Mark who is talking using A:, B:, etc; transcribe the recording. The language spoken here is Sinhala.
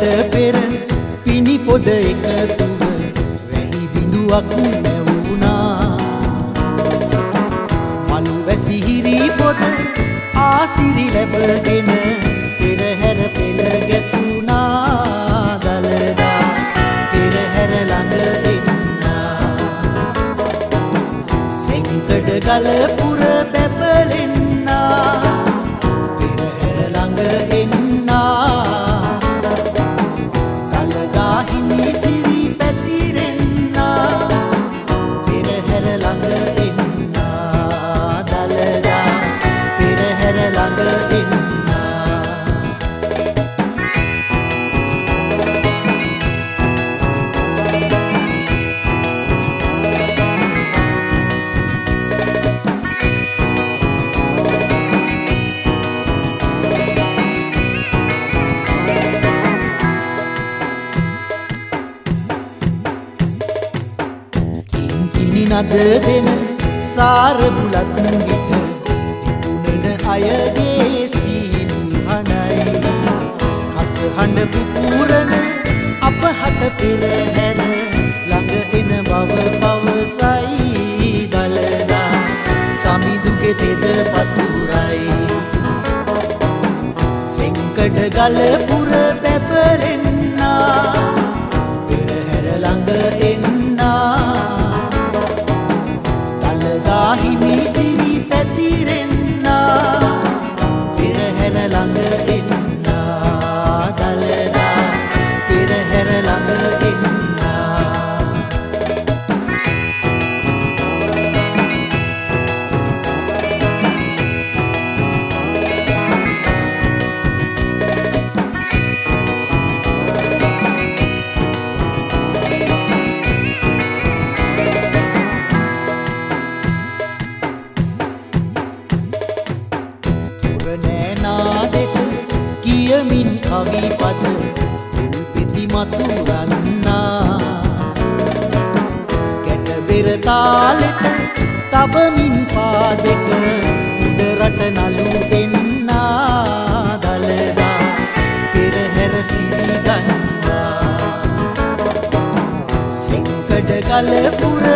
A: මීට පෙර පිණි පොද එකතුව වැහි බිඳුවක් නැවුණා මලු වැසිහිරි පොද ආසිරි ලැබගෙන පෙරහැර පෙළ ගැසුණා දළදා පෙරහැර ළඟ එන්නා සෙංකඩ ගල පුර පැපලෙන්නා පෙරහැර ළඟ එන්නා නද දෙන සාර බුලත් විට ඉදුණෙන අයගේ සීනු හඬයි කස හඬ පුපුරන අපහට පෙරහැර ළඟ එන බව පවසයි දළදා. සමිඳුගේ තෙද පතුරයි. සෙංකඩ ගල පුර බැබලෙන්නා කියමින් කවි පද පිති මතුරන්නා ගැටබෙර තාලෙට තබමින් පාදෙක උඩරට නලු එන්නා දළදා පෙරහැර සිරිගන්වා සෙංකඩ ගල පුර